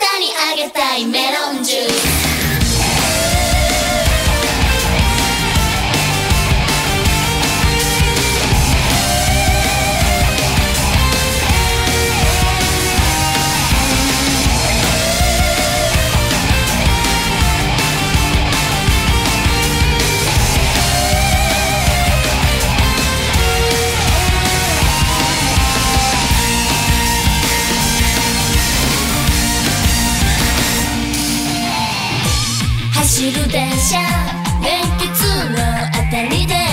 たにあげたいメロンジュース。走る電車連結のあたりで